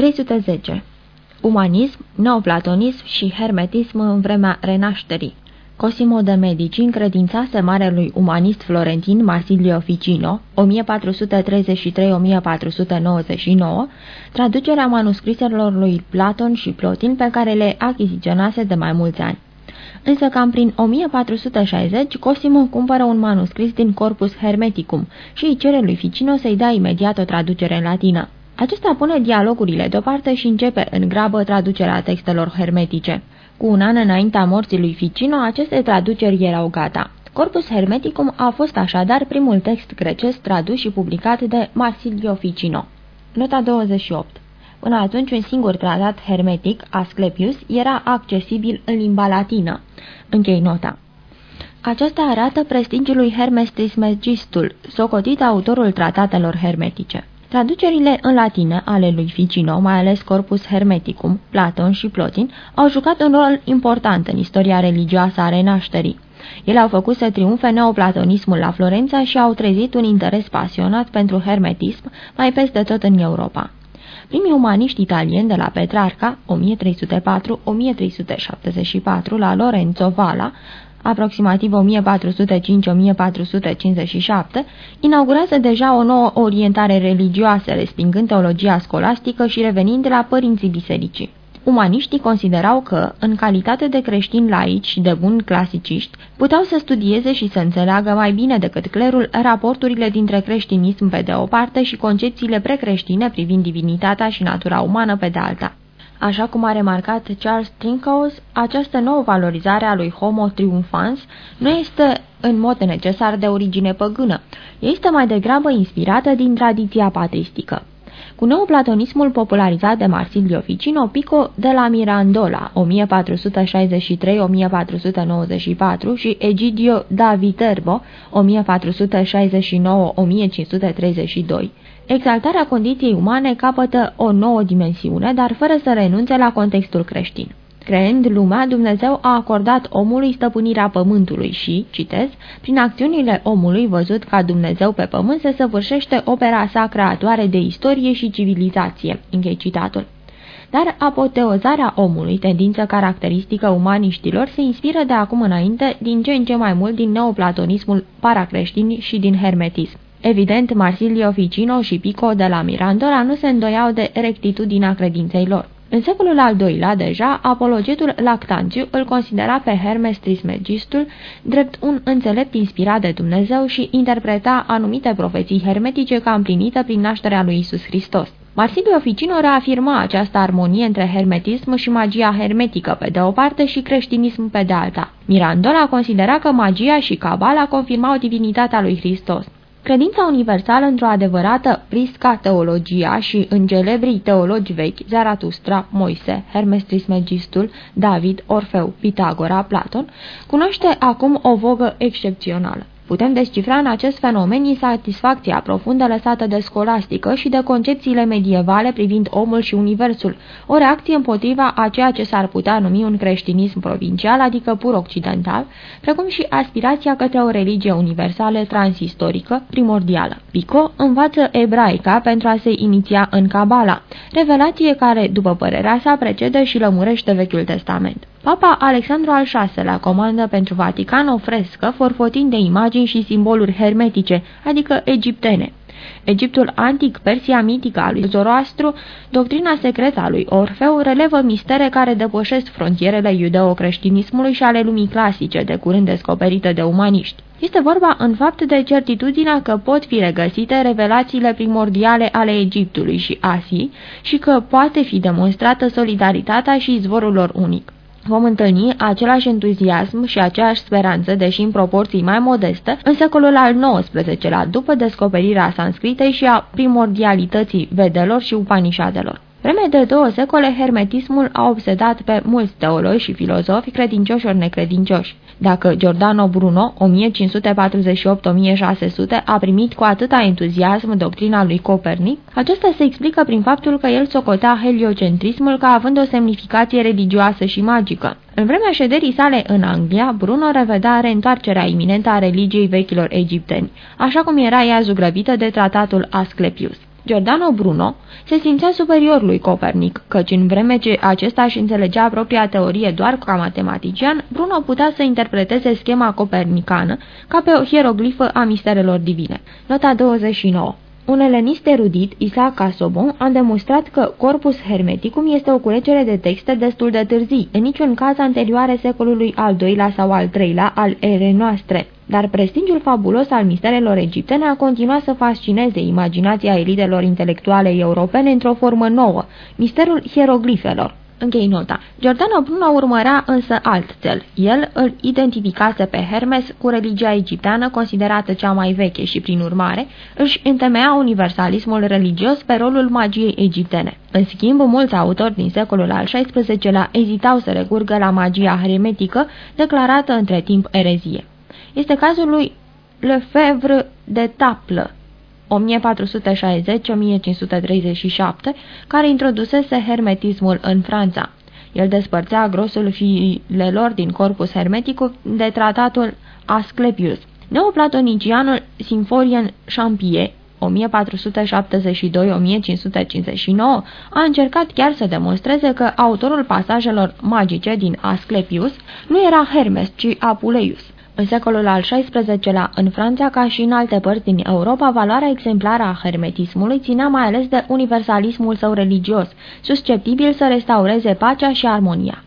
310. Umanism, neoplatonism și hermetism în vremea renașterii Cosimo de Medici încredințase marelui umanist florentin Marsilio Ficino, 1433-1499, traducerea manuscriselor lui Platon și Plotin pe care le achiziționase de mai mulți ani. Însă cam prin 1460, Cosimo cumpără un manuscris din Corpus Hermeticum și îi cere lui Ficino să-i dea imediat o traducere în latină. Acesta pune dialogurile deoparte și începe în grabă traducerea textelor hermetice. Cu un an înaintea morții lui Ficino, aceste traduceri erau gata. Corpus Hermeticum a fost așadar primul text grecesc tradus și publicat de Marsilio Ficino. Nota 28 Până atunci, un singur tratat hermetic, Asclepius, era accesibil în limba latină. Închei nota. Aceasta arată prestigiul lui Hermes Trismegistul, socotit autorul tratatelor hermetice. Traducerile în latină ale lui Ficino, mai ales Corpus Hermeticum, Platon și Plotin, au jucat un rol important în istoria religioasă a renașterii. Ele au făcut să triumfe neoplatonismul la Florența și au trezit un interes pasionat pentru hermetism mai peste tot în Europa. Primii umaniști italieni de la Petrarca, 1304-1374, la Lorenzo Valla, aproximativ 1405-1457, inaugurează deja o nouă orientare religioasă, respingând teologia scolastică și revenind la părinții bisericii. Umaniștii considerau că, în calitate de creștini laici și de buni clasiciști, puteau să studieze și să înțeleagă mai bine decât clerul raporturile dintre creștinism pe de o parte și concepțiile precreștine privind divinitatea și natura umană pe de alta. Așa cum a remarcat Charles Trinkaus, această nouă valorizare a lui Homo triumphans nu este în mod necesar de origine păgână, este mai degrabă inspirată din tradiția patristică. Cu neoplatonismul popularizat de Marsilio Ficino Pico de la Mirandola 1463-1494 și Egidio da Viterbo 1469-1532, exaltarea condiției umane capătă o nouă dimensiune, dar fără să renunțe la contextul creștin. Creând lumea, Dumnezeu a acordat omului stăpânirea pământului și, citez, prin acțiunile omului văzut ca Dumnezeu pe pământ se săvârșește opera sa creatoare de istorie și civilizație. Închei citatul. Dar apoteozarea omului, tendință caracteristică umaniștilor, se inspiră de acum înainte din ce în ce mai mult din neoplatonismul paracreștin și din hermetism. Evident, Marsilio Ficino și Pico de la Mirandola nu se îndoiau de rectitudinea credinței lor. În secolul al doilea, deja, apologetul Lactanțiu îl considera pe Hermes Trismegistul drept un înțelept inspirat de Dumnezeu și interpreta anumite profeții hermetice ca împlinită prin nașterea lui Isus Hristos. Marsilio Ficino reafirma această armonie între hermetism și magia hermetică pe de o parte și creștinism pe de alta. Mirandola considera că magia și cabala confirmau divinitatea lui Hristos. Credința universală într-o adevărată prisca teologia și în celebrii teologi vechi, Zaratustra, Moise, Hermes Trismegistul, David, Orfeu, Pitagora, Platon, cunoaște acum o vogă excepțională. Putem descifra în acest fenomen insatisfacția profundă lăsată de scolastică și de concepțiile medievale privind omul și universul, o reacție împotriva a ceea ce s-ar putea numi un creștinism provincial, adică pur occidental, precum și aspirația către o religie universală transistorică, primordială. Pico învață ebraica pentru a se iniția în Cabala, revelație care, după părerea sa, precede și lămurește Vechiul Testament. Papa Alexandru al VI-lea comandă pentru Vatican o frescă forfotind de imagini și simboluri hermetice, adică egiptene. Egiptul antic, Persia mitică a lui Zoroastru, doctrina secretă a lui Orfeu relevă mistere care depășesc frontierele iudeo-creștinismului și ale lumii clasice, de curând descoperite de umaniști. Este vorba în fapt de certitudinea că pot fi regăsite revelațiile primordiale ale Egiptului și Asiei și că poate fi demonstrată solidaritatea și izvorul lor unic vom întâlni același entuziasm și aceeași speranță, deși în proporții mai modeste, în secolul al XIX-lea, după descoperirea sanskritei și a primordialității vedelor și upanișadelor. Vreme de două secole, hermetismul a obsedat pe mulți teologi și filozofi, credincioși ori necredincioși. Dacă Giordano Bruno, 1548-1600, a primit cu atâta entuziasm doctrina lui Copernic, acesta se explică prin faptul că el socotea heliocentrismul ca având o semnificație religioasă și magică. În vremea șederii sale în Anglia, Bruno revedea reîntoarcerea iminentă a religiei vechilor egipteni, așa cum era ea zugrăvită de tratatul Asclepius. Giordano Bruno se simțea superior lui Copernic, căci în vreme ce acesta își înțelegea propria teorie doar ca matematician, Bruno putea să interpreteze schema copernicană ca pe o hieroglifă a misterelor divine. Nota 29 un elenist erudit, Isaac Casobon, a demonstrat că Corpus Hermeticum este o culegere de texte destul de târzii, în niciun caz anterioare secolului al II-lea sau al III-lea al erei noastre. Dar prestigiul fabulos al misterelor egiptene a continuat să fascineze imaginația elitelor intelectuale europene într-o formă nouă, misterul hieroglifelor. Închei nota. Giordano Bruno urmărea însă alt cel. El îl identificase pe Hermes cu religia egipteană considerată cea mai veche și, prin urmare, își întemeia universalismul religios pe rolul magiei egiptene. În schimb, mulți autori din secolul al XVI-lea ezitau să recurgă la magia hermetică, declarată între timp erezie. Este cazul lui Lefebvre de Taplă, 1460-1537, care introdusese hermetismul în Franța. El despărțea grosul fiilelor din corpus hermeticul de tratatul Asclepius. Neoplatonicianul Symphorien Champier 1472-1559 a încercat chiar să demonstreze că autorul pasajelor magice din Asclepius nu era Hermes, ci Apuleius. În secolul al XVI-lea, în Franța, ca și în alte părți din Europa, valoarea exemplară a hermetismului ținea mai ales de universalismul său religios, susceptibil să restaureze pacea și armonia.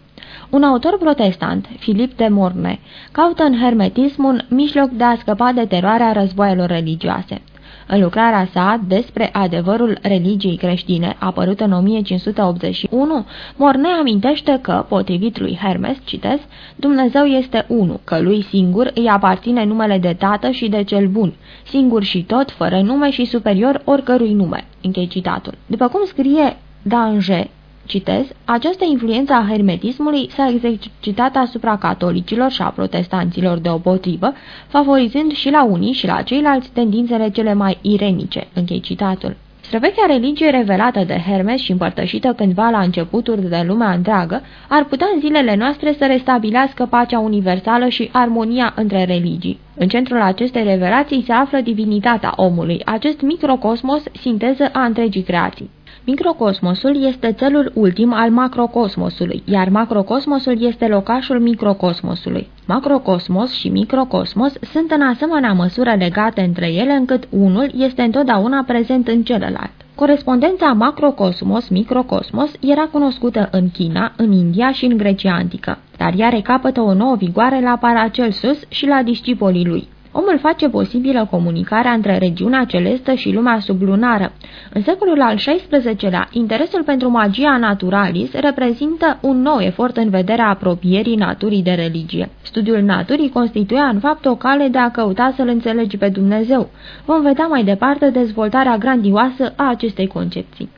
Un autor protestant, Philip de Morne, caută în hermetism un mijloc de a scăpa de teroarea războaielor religioase. În lucrarea sa despre adevărul religiei creștine, apărută în 1581, Morne amintește că, potrivit lui Hermes, citez, Dumnezeu este unul, că lui singur îi aparține numele de tată și de cel bun, singur și tot, fără nume și superior oricărui nume. Închei citatul. După cum scrie Danger, Citez, această influență a hermetismului s-a exercitat asupra catolicilor și a protestanților deopotrivă, favorizând și la unii și la ceilalți tendințele cele mai irenice. Închei citatul. Străvechea religie revelată de Hermes și împărtășită cândva la începuturi de lumea întreagă, ar putea în zilele noastre să restabilească pacea universală și armonia între religii. În centrul acestei revelații se află divinitatea omului, acest microcosmos, sinteză a întregii creații. Microcosmosul este celul ultim al macrocosmosului, iar macrocosmosul este locașul microcosmosului. Macrocosmos și microcosmos sunt în asemenea măsură legate între ele încât unul este întotdeauna prezent în celălalt. Corespondența macrocosmos-microcosmos era cunoscută în China, în India și în Grecia antică, dar ea recapătă o nouă vigoare la Paracelsus și la discipolii lui. Omul face posibilă comunicarea între regiunea celestă și lumea sublunară. În secolul al XVI-lea, interesul pentru magia naturalis reprezintă un nou efort în vederea apropierii naturii de religie. Studiul naturii constituia în fapt o cale de a căuta să-L înțelegi pe Dumnezeu. Vom vedea mai departe dezvoltarea grandioasă a acestei concepții.